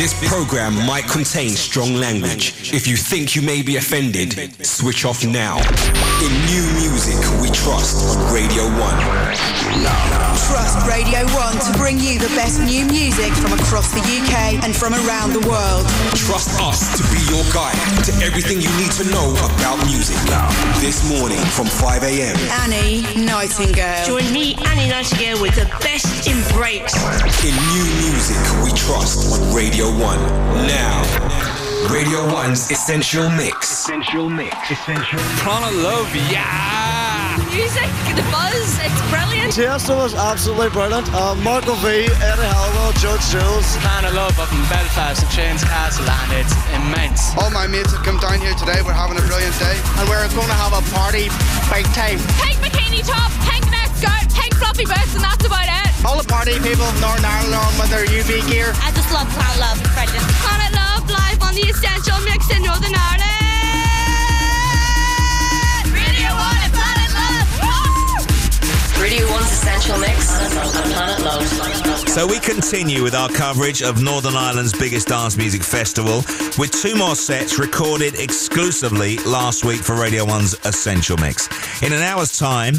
This program might contain strong language. If you think you may be offended, switch off now. In new music, we trust on Radio 1. Trust Radio 1 to bring you the best new music from across the UK and from around the world. Trust us to be your guide to everything you need to know about music. This morning from 5 a.m. Annie Nightingale. Join me, Annie Nightingale, with the best in breaks. In new music, we trust on Radio 1. Now, Radio 1's Essential Mix. Essential Mix. Essential Planet Love, yeah! Music, the buzz, it's brilliant. Tiesto was absolutely brilliant. Uh, Marco V, Eddie Halliwell, Judge Jules. Planet Love up in Belfast at Shane's Castle and it's immense. All my mates have come down here today. We're having a brilliant day. And we're going to have a party big time. Pink bikini top, pink neck skirt, pink fluffy boots, and that's about it. All the party people of Northern Ireland with their UV gear. I just love Planet Love. Brilliant. Planet Love live on the Essential Mix in Northern Ireland. Radio 1's Essential Mix. So we continue with our coverage of Northern Ireland's biggest dance music festival with two more sets recorded exclusively last week for Radio 1's Essential Mix. In an hour's time,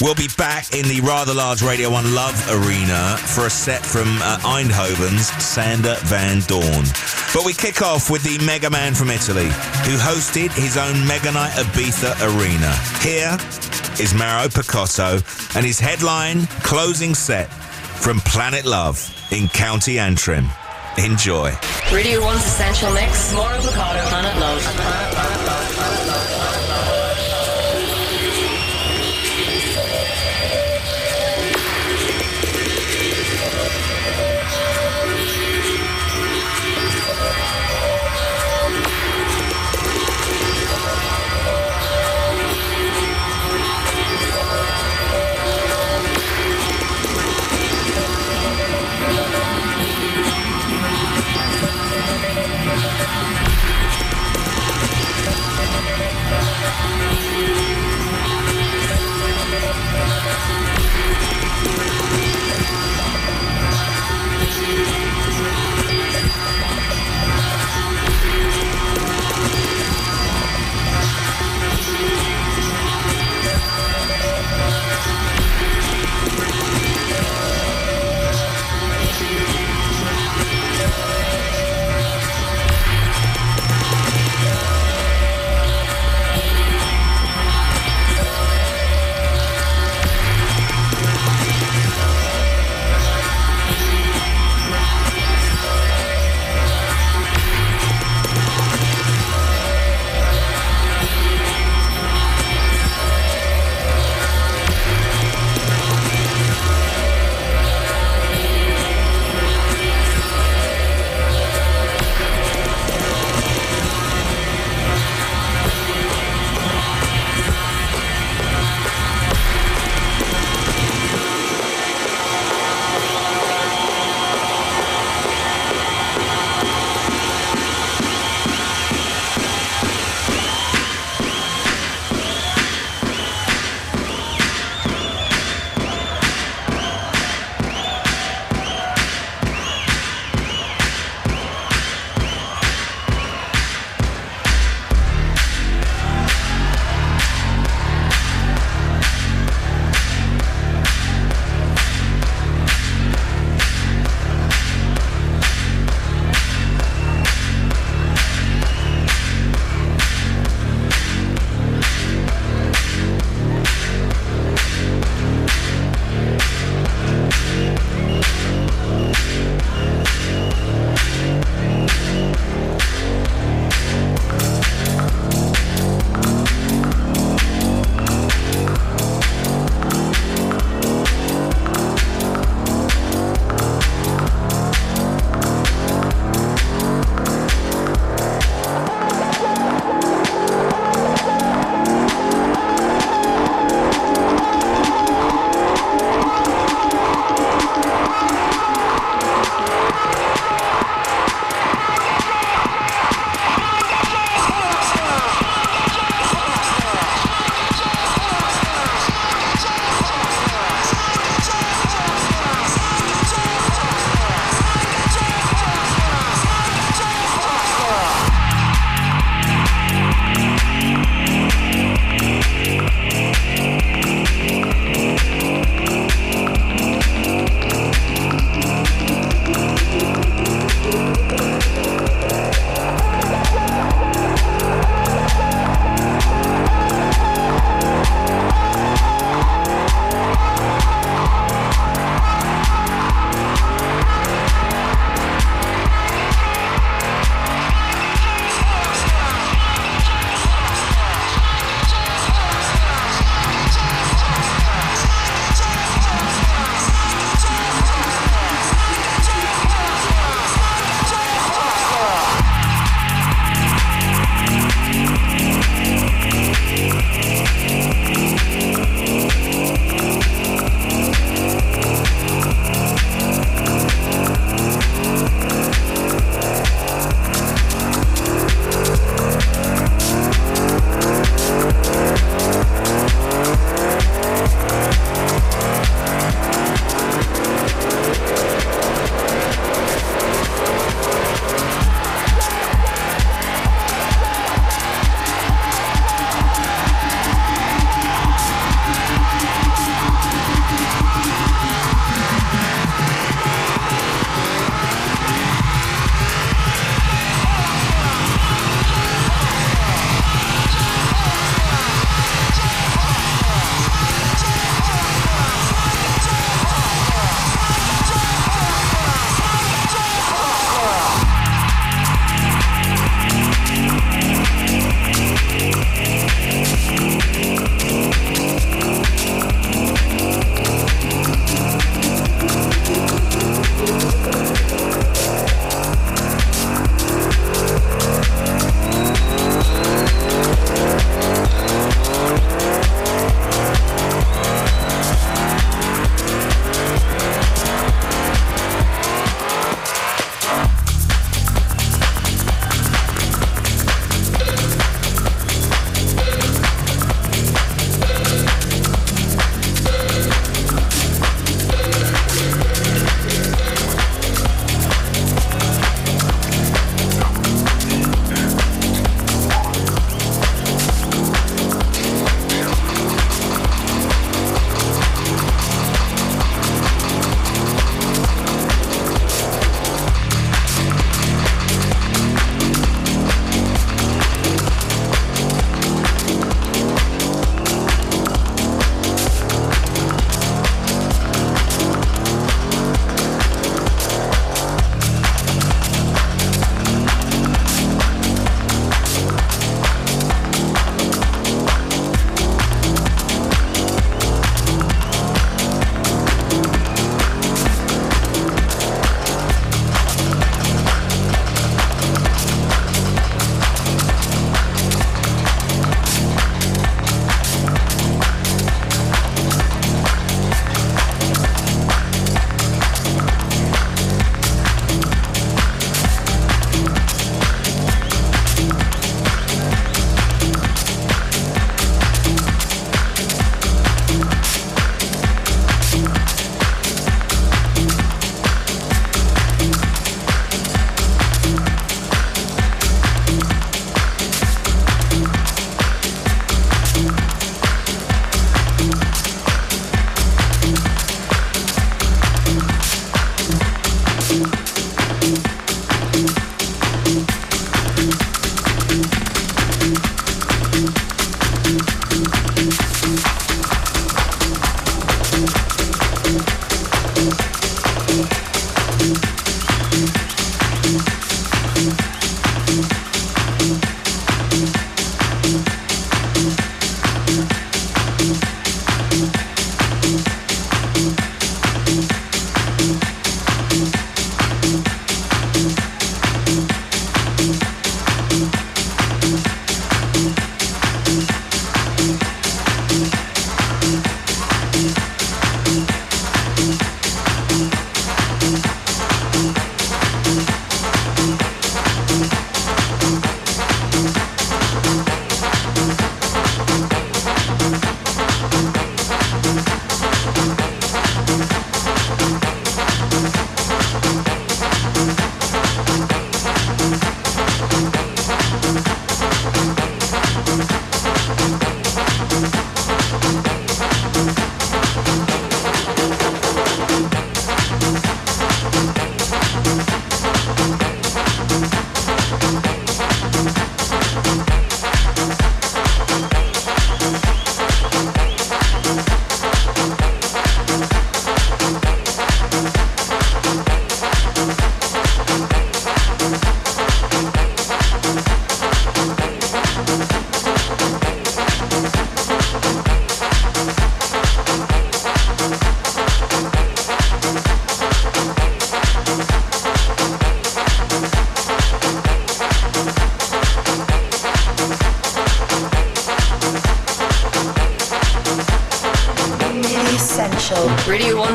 we'll be back in the rather large Radio 1 Love Arena for a set from uh, Eindhoven's Sander Van Doorn. But we kick off with the Mega Man from Italy, who hosted his own Meganite Ibiza Arena. Here is Mauro Picotto and his headline closing set from Planet Love in County Antrim. Enjoy. Radio 1's Essential Mix. Mauro Picotto, Planet Love.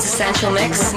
Essential Mix.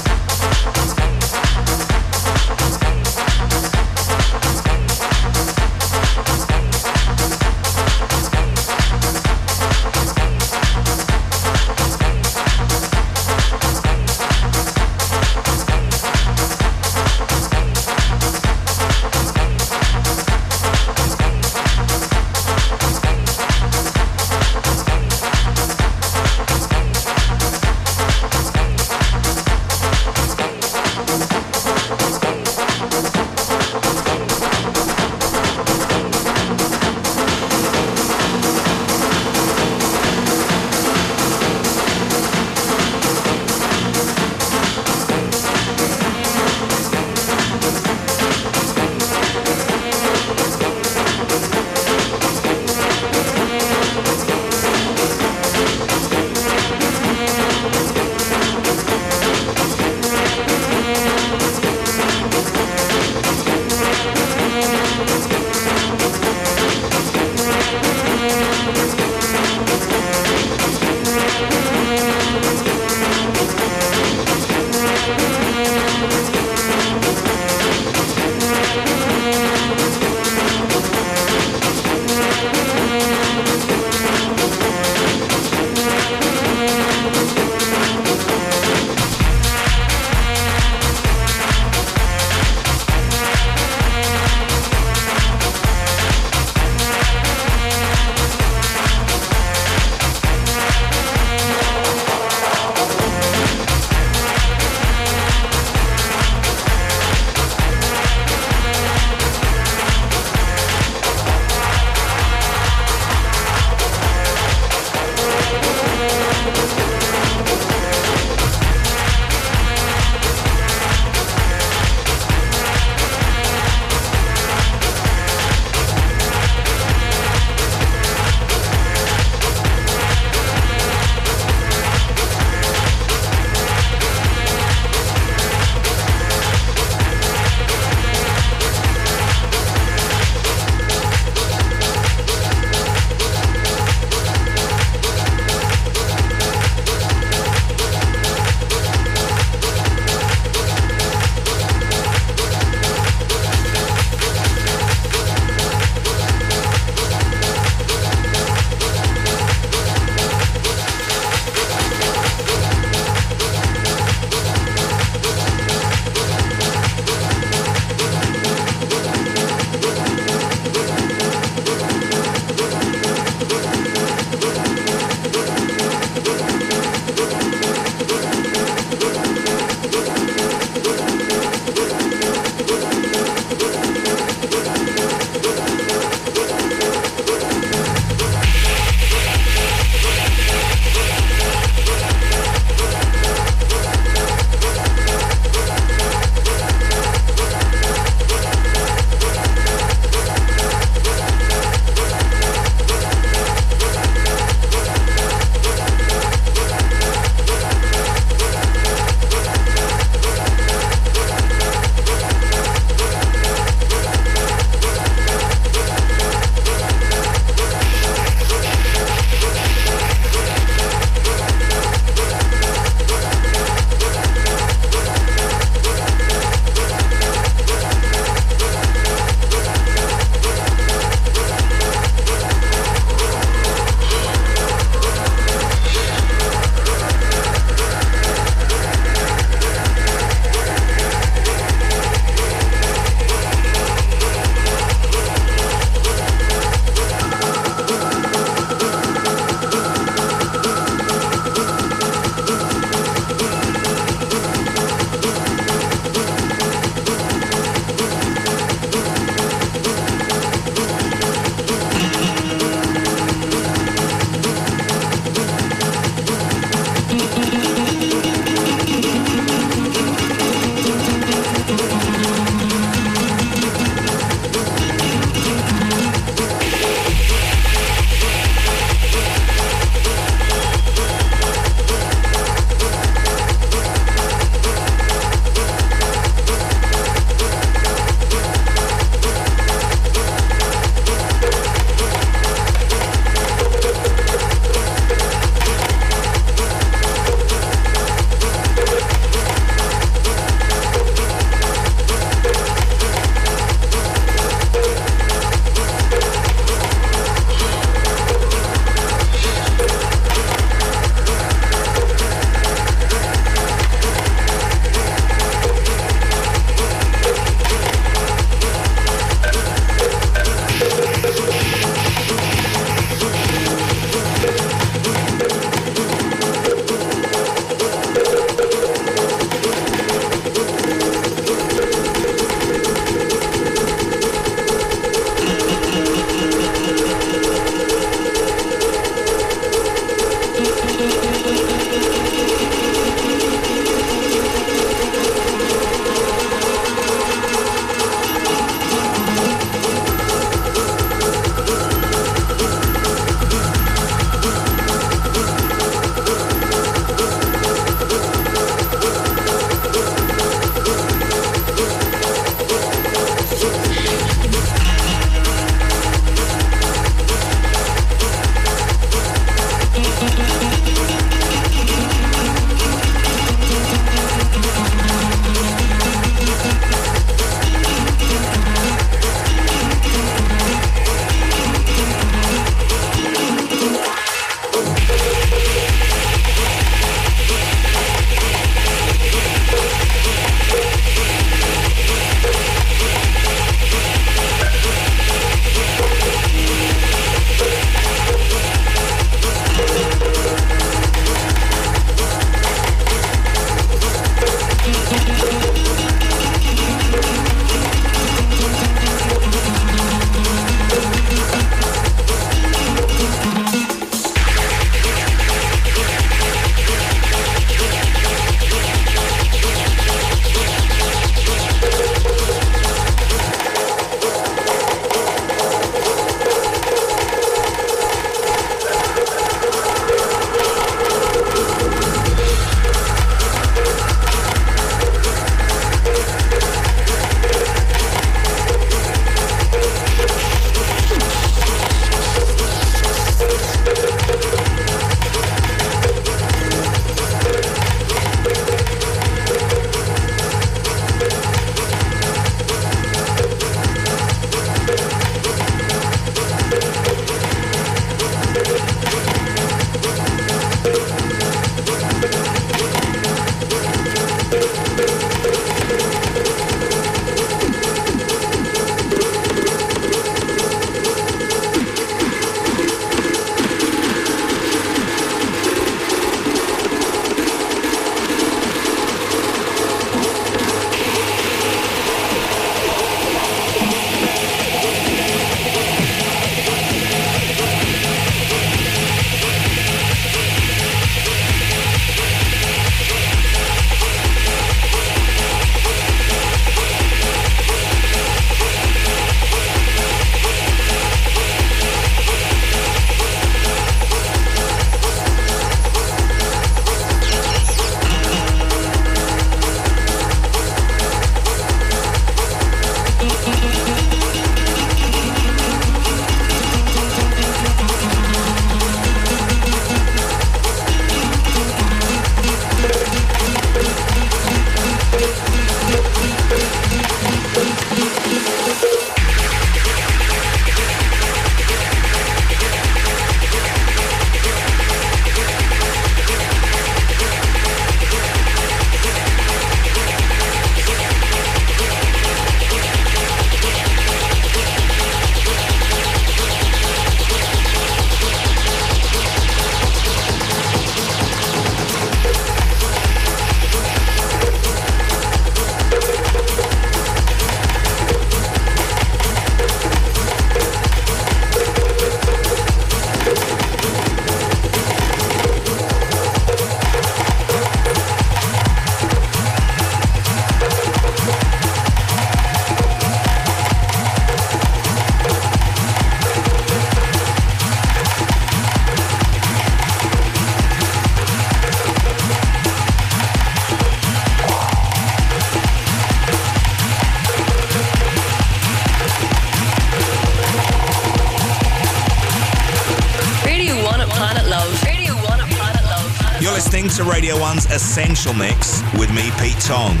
Essential Mix with me, Pete Tong.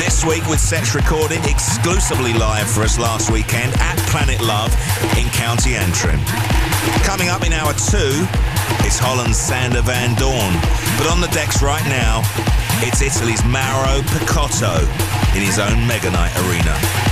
This week with sets recorded exclusively live for us last weekend at Planet Love in County Antrim. Coming up in hour two, it's Holland's Sander Van Doorn. But on the decks right now, it's Italy's Mauro Picotto in his own Meganite arena.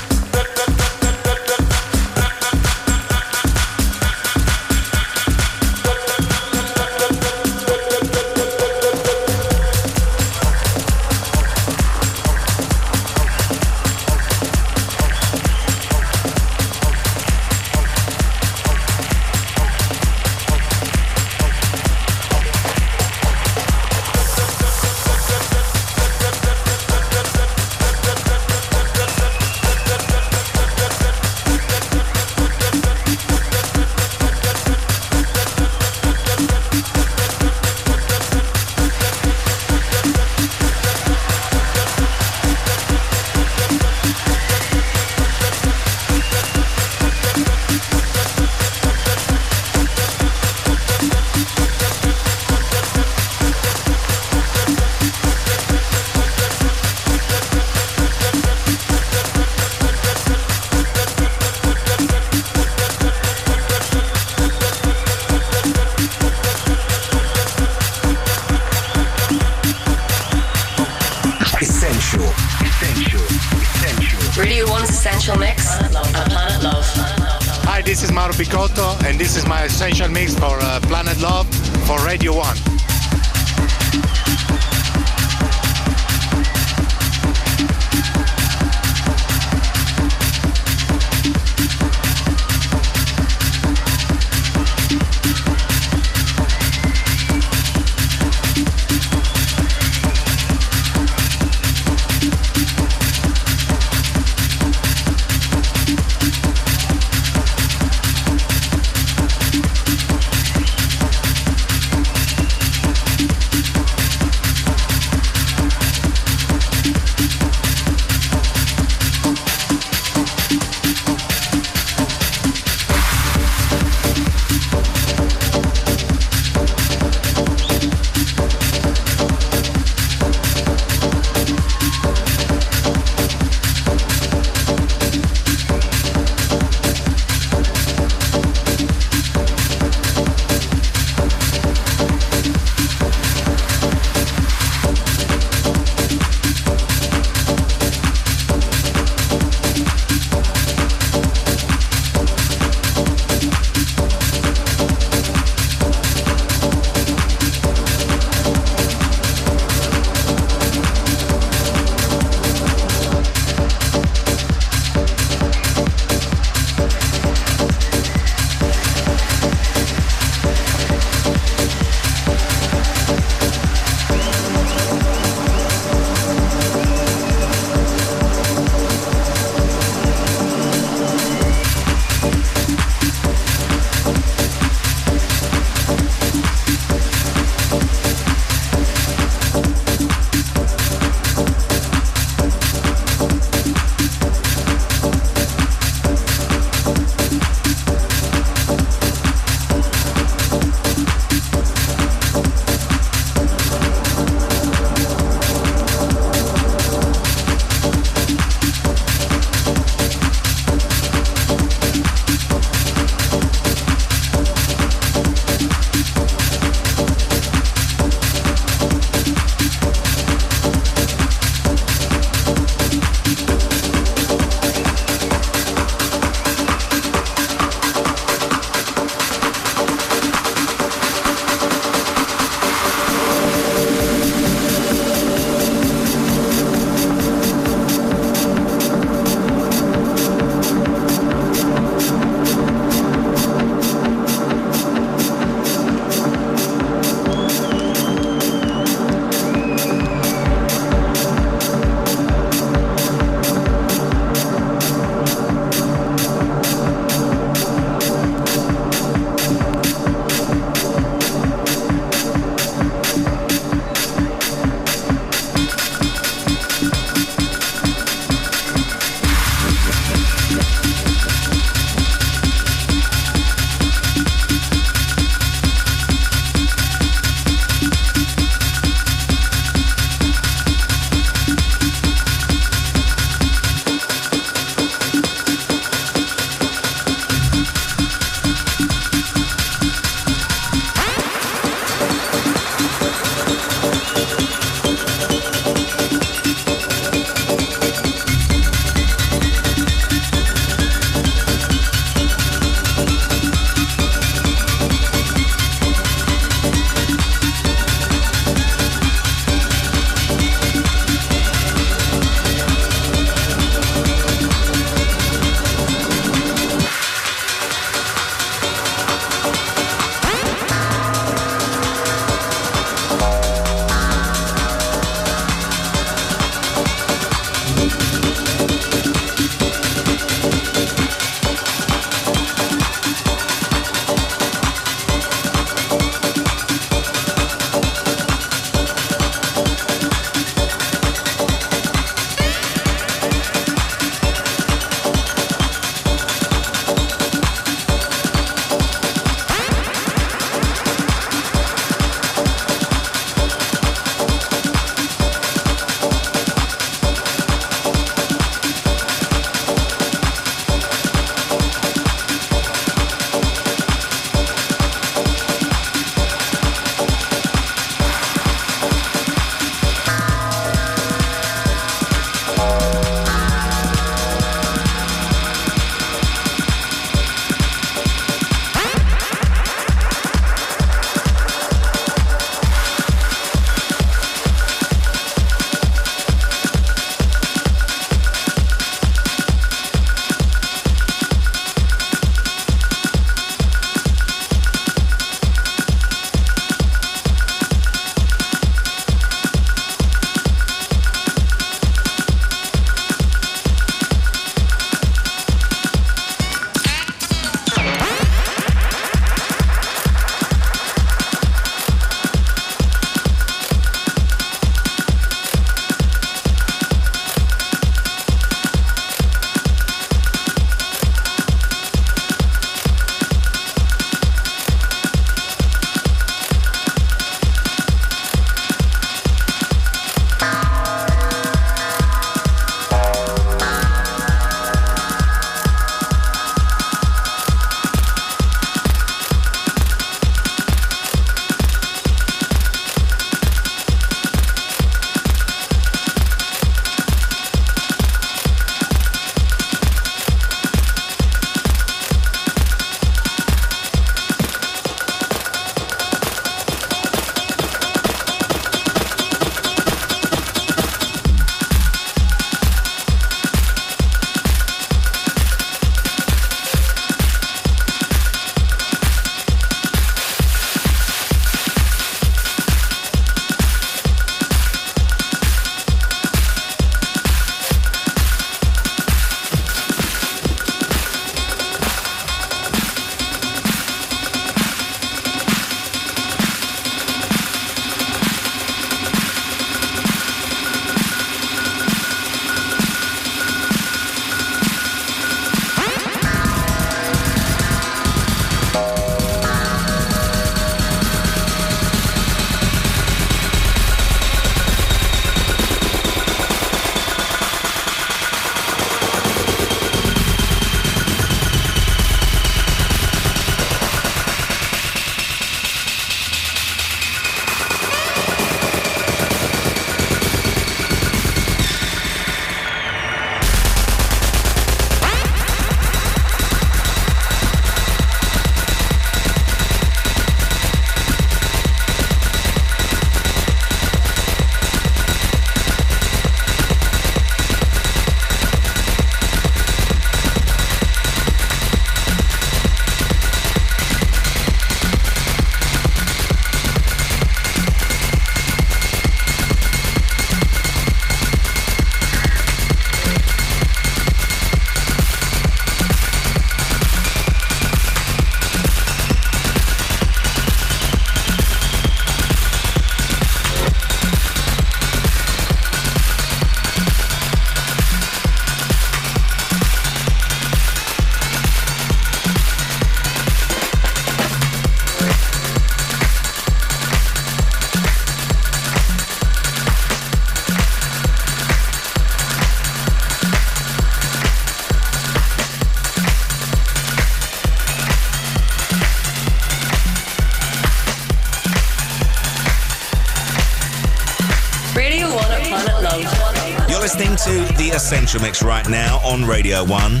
Mix right now on Radio 1.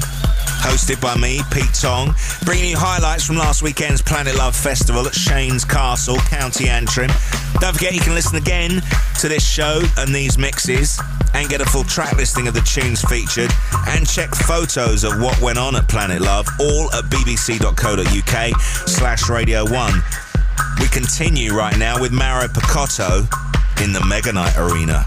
Hosted by me, Pete Tong, bringing you highlights from last weekend's Planet Love Festival at Shane's Castle, County Antrim. Don't forget you can listen again to this show and these mixes and get a full track listing of the tunes featured and check photos of what went on at Planet Love, all at bbc.co.uk slash Radio 1. We continue right now with Mauro Picotto in the Meganite Arena.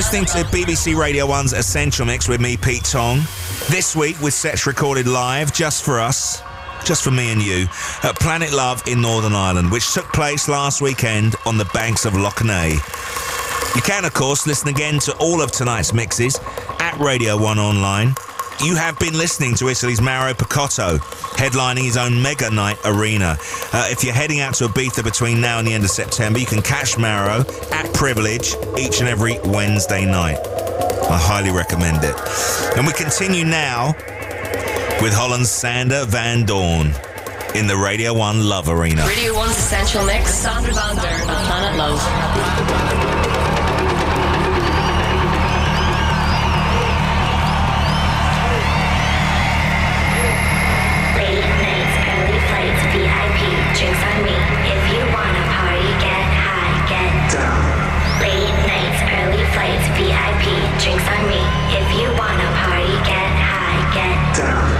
Listening to BBC Radio 1's Essential Mix with me, Pete Tong. This week with sets recorded live just for us, just for me and you, at Planet Love in Northern Ireland, which took place last weekend on the banks of Lough Neagh. You can, of course, listen again to all of tonight's mixes at Radio 1 Online. You have been listening to Italy's Mauro Picotto, headlining his own Meganite Arena. Uh, if you're heading out to Ibiza between now and the end of September, you can catch Mauro at Privilege each and every Wednesday night. I highly recommend it. And we continue now with Holland's Sander Van Doorn in the Radio 1 Love Arena. Radio 1's Essential Mix, Sander Van Doorn on Planet Love. Drinks on me. If you wanna party, get high, get down.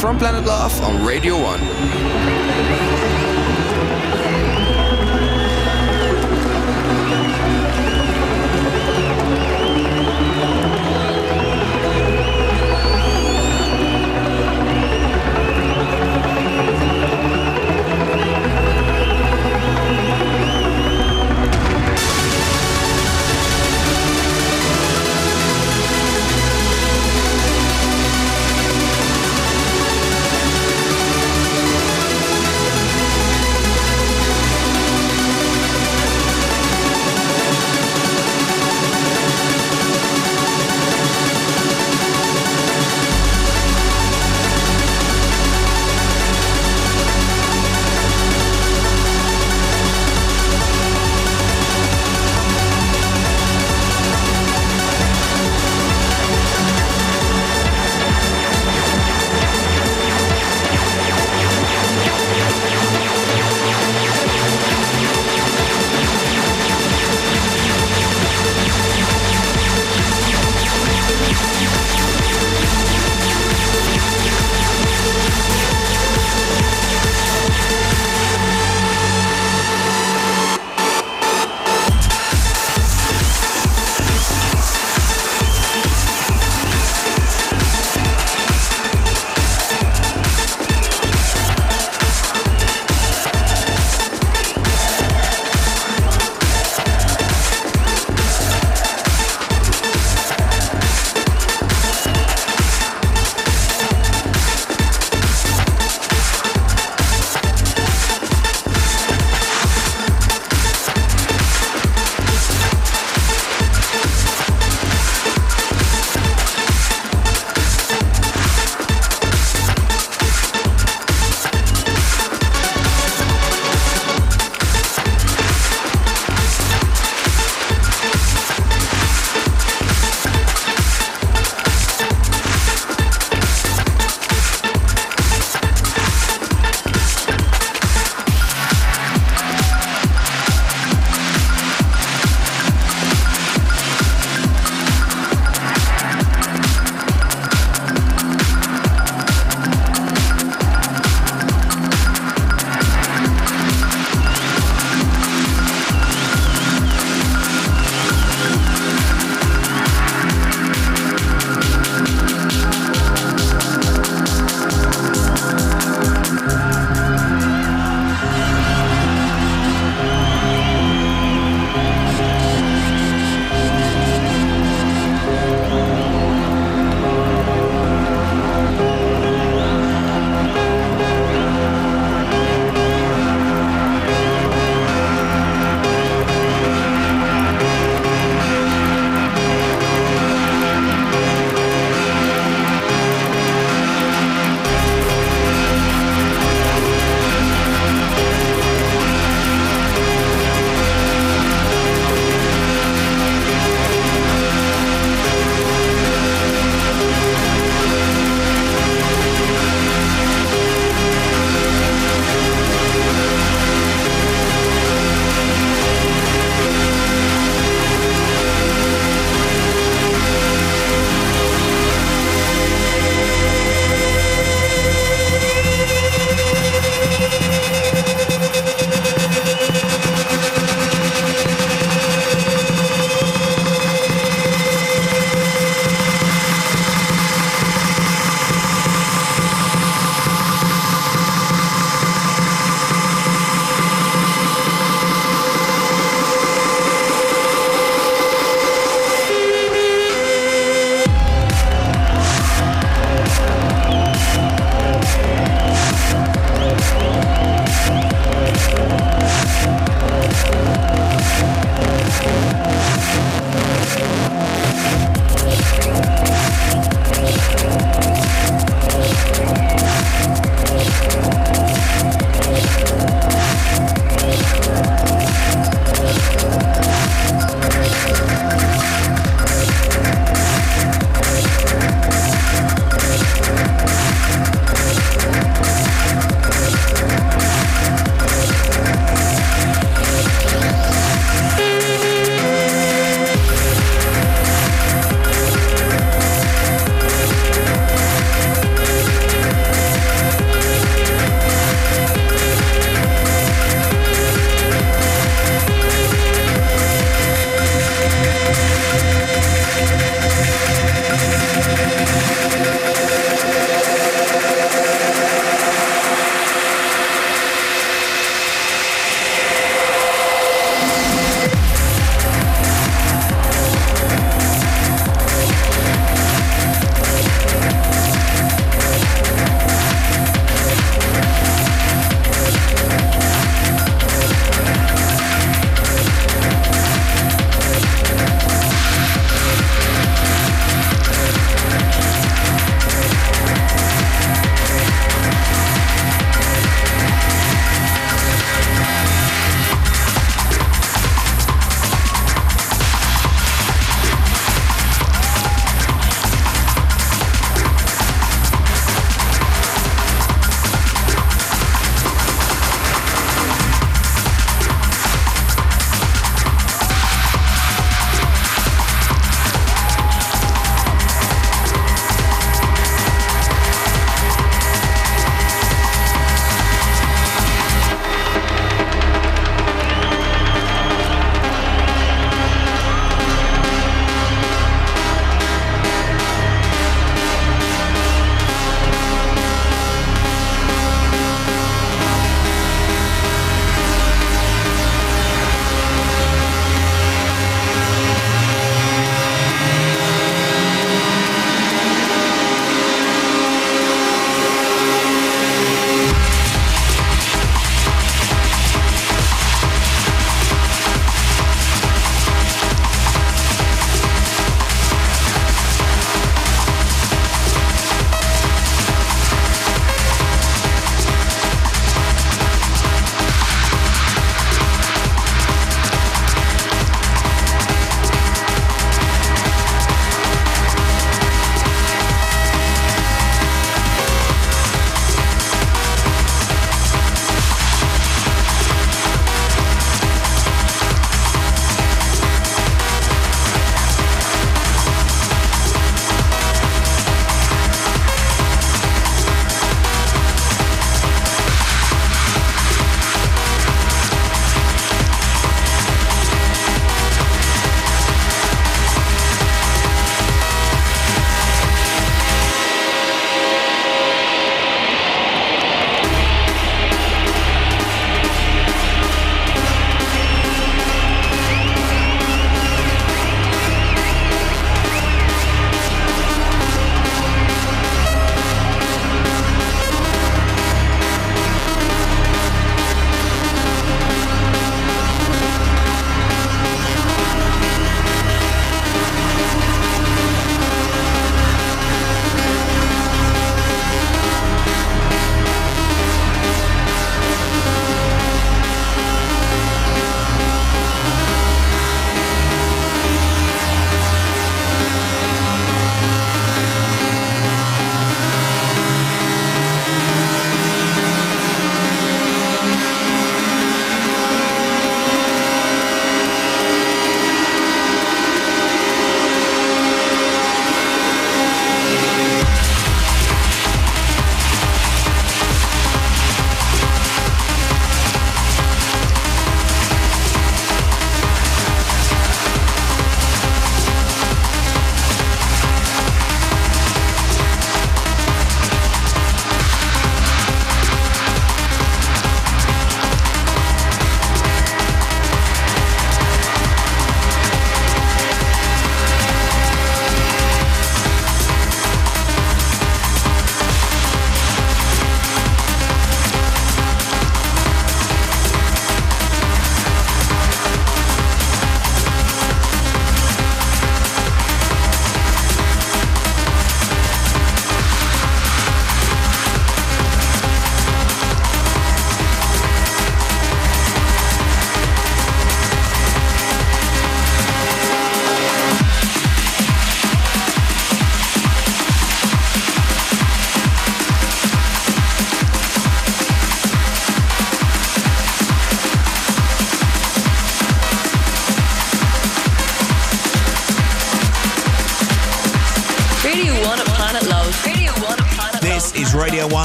From Planet Love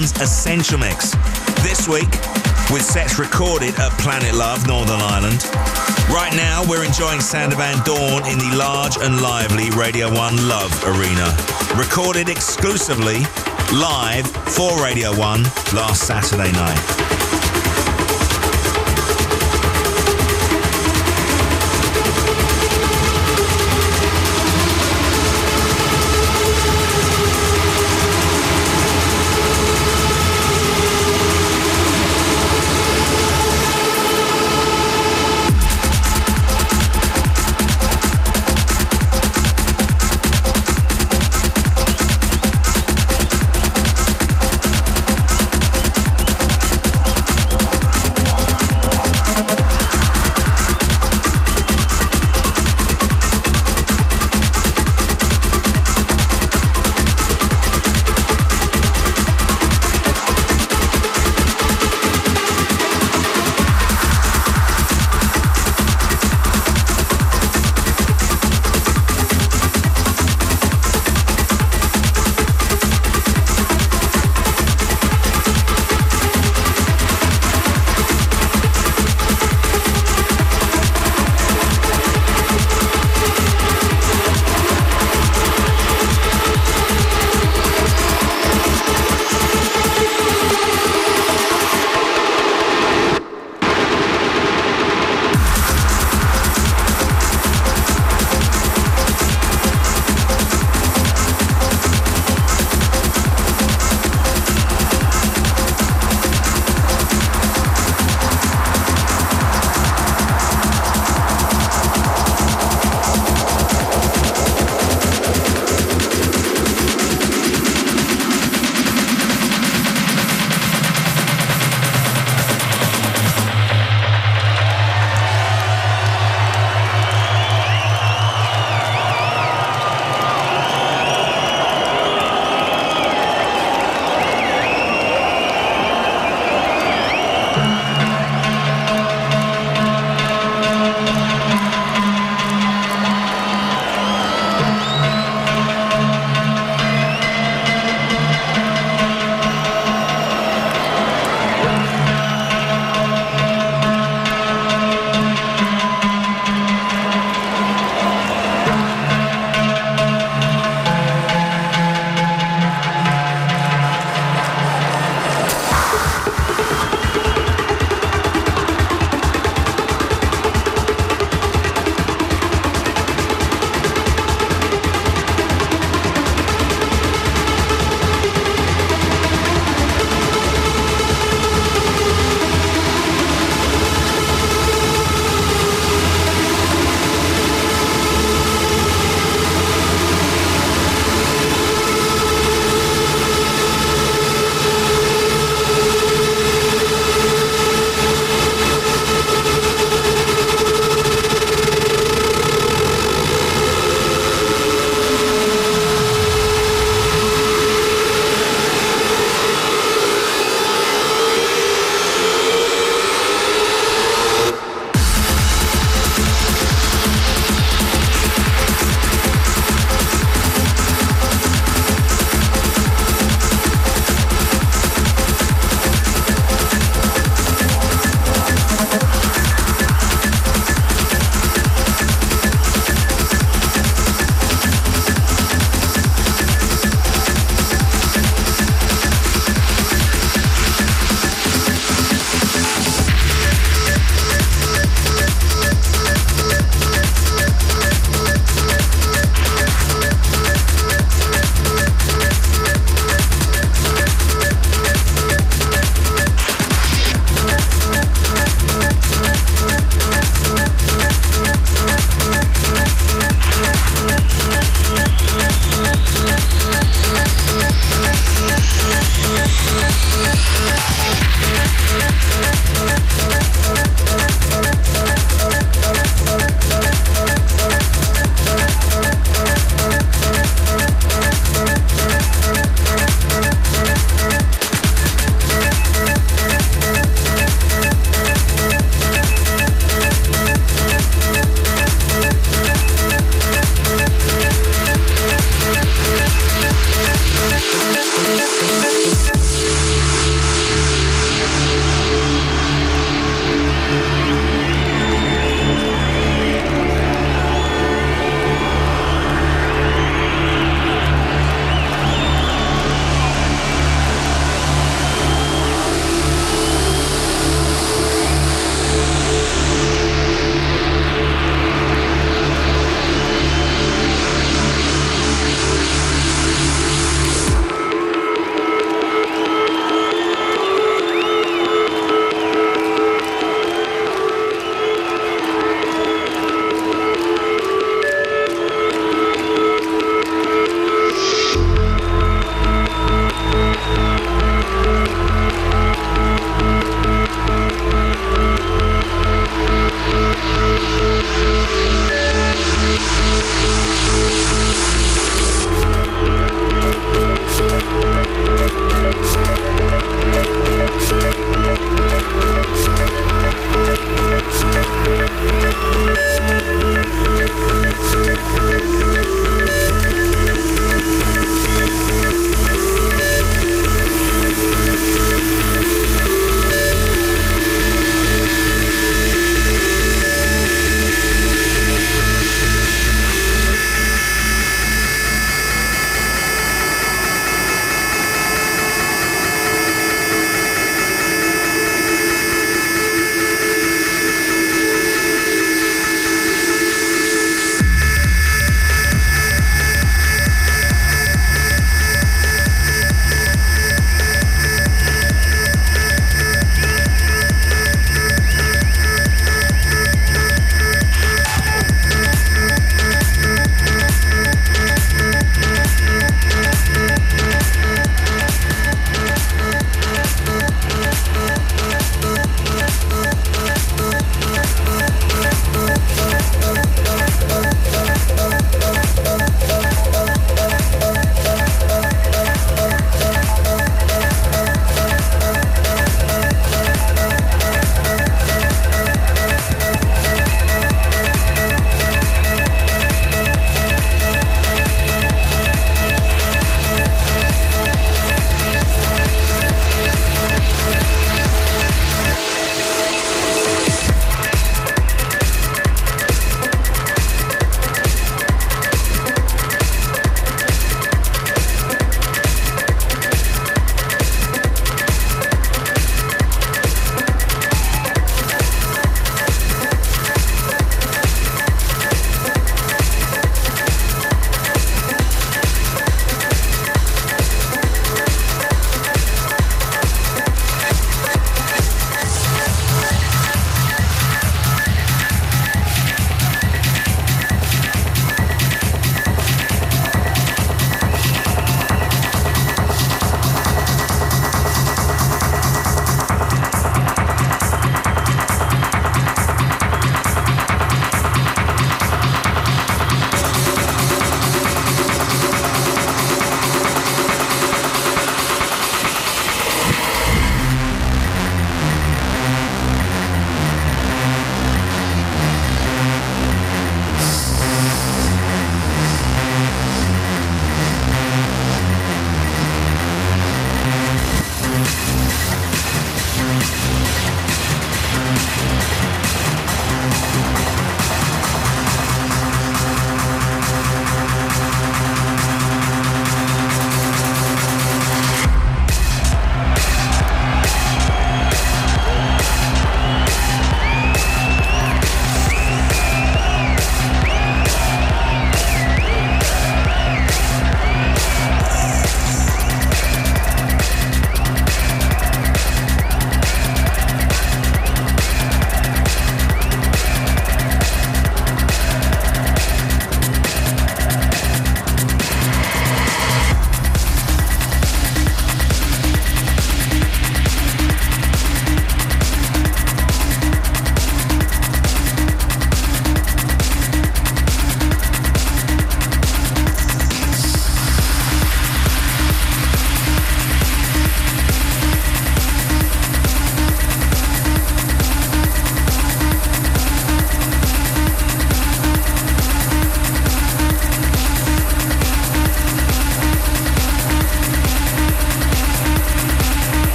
Radio 1's Essential Mix. This week, with sets recorded at Planet Love, Northern Ireland. Right now, we're enjoying Sander Van Doorn in the large and lively Radio 1 Love Arena. Recorded exclusively live for Radio 1 last Saturday night.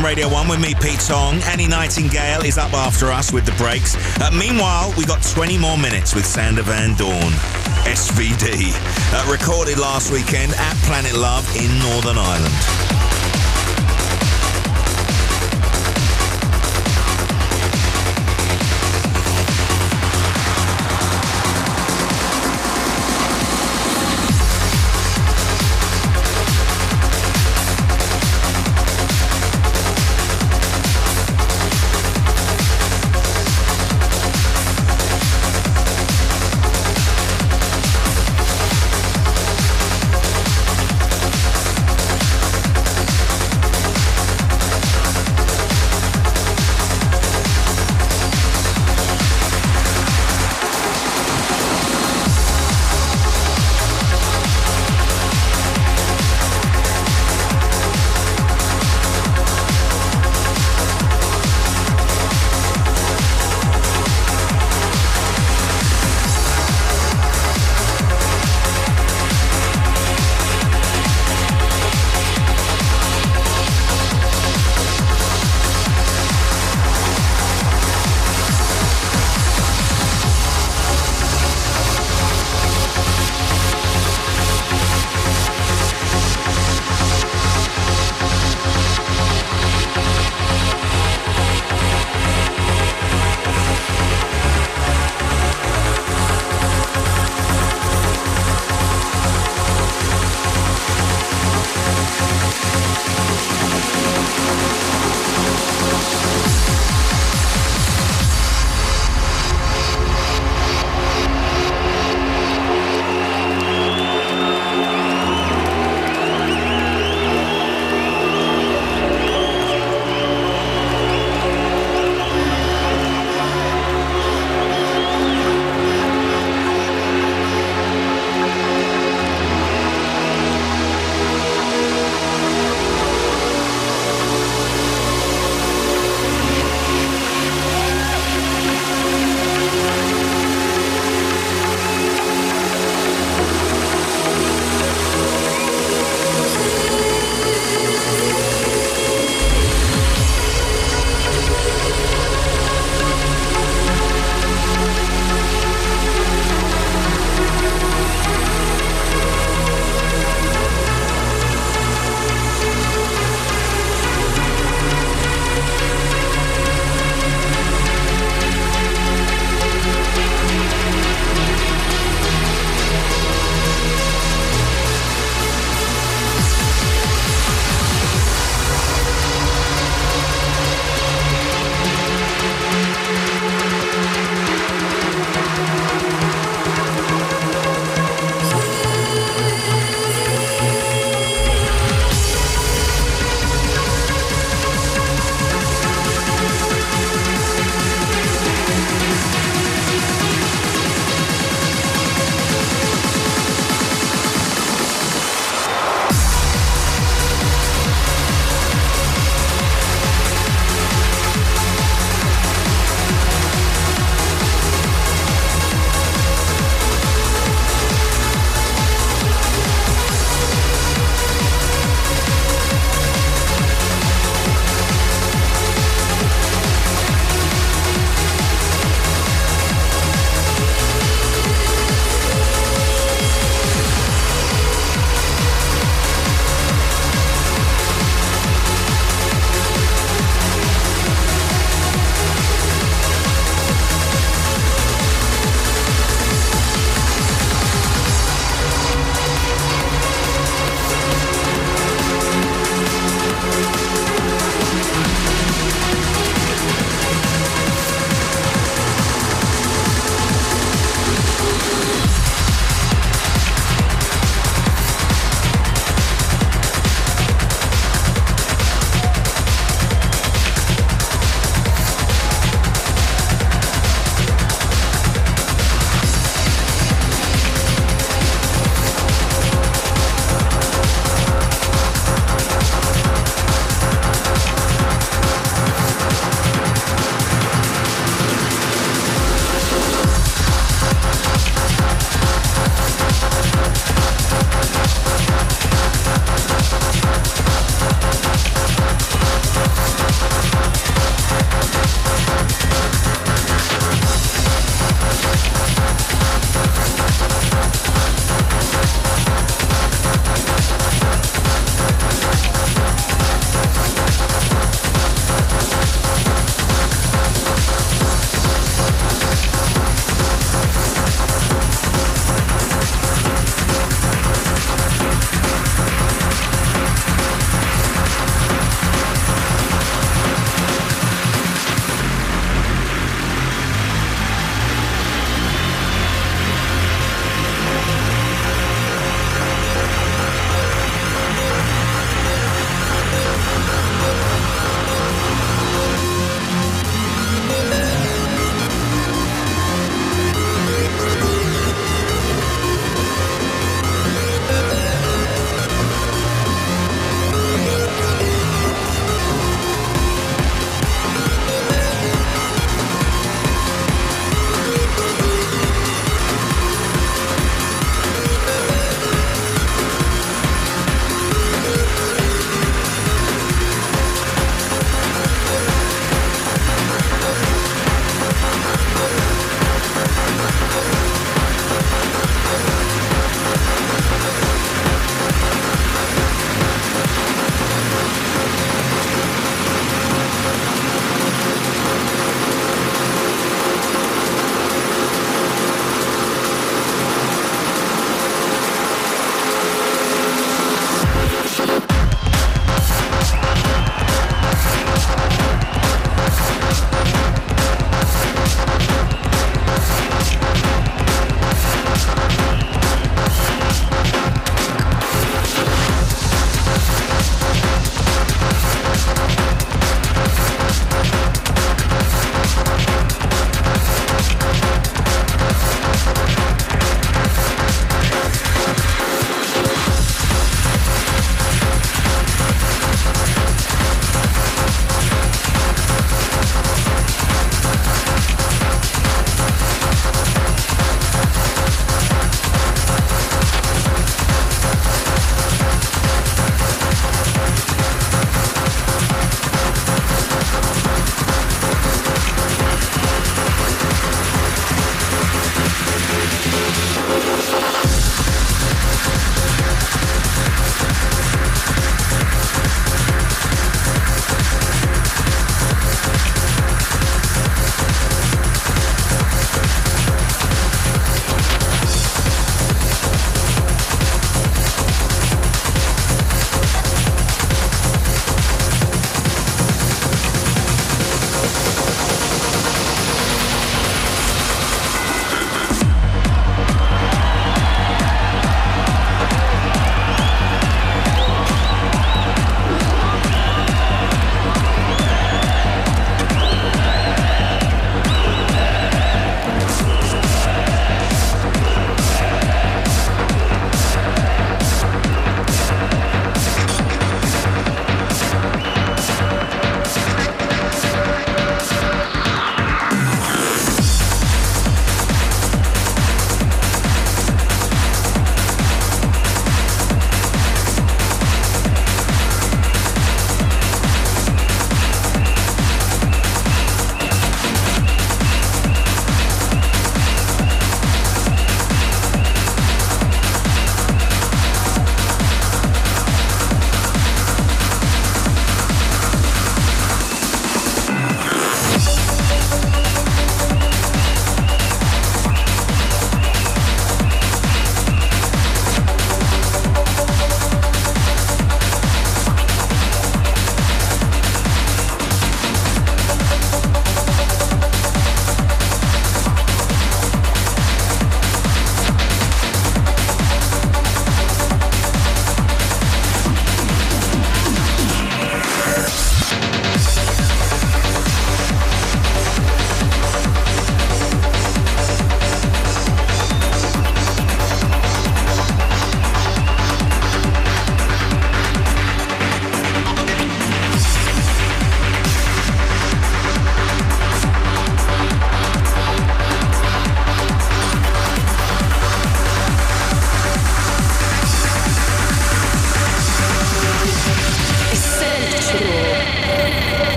On Radio 1 with me, Pete Tong. Annie Nightingale is up after us with the breaks. Uh, meanwhile, we got 20 more minutes with Sander Van Doorn. SVD. Uh, recorded last weekend at Planet Love in Northern Ireland.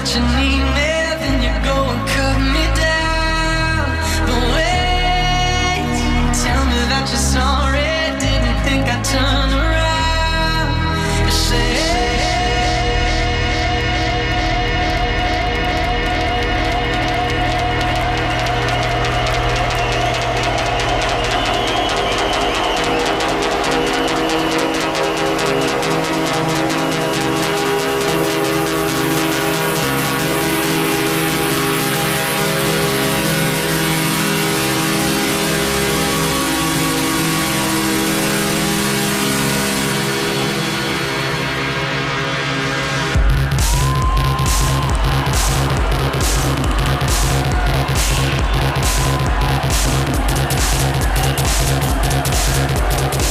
That you need me, then you're go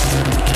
Radio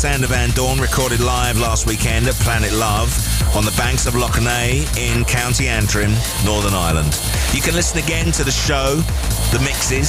Sander Van Doorn recorded live last weekend at Planet Love on the banks of Lough Neagh in County Antrim, Northern Ireland. You can listen again to the show, the mixes,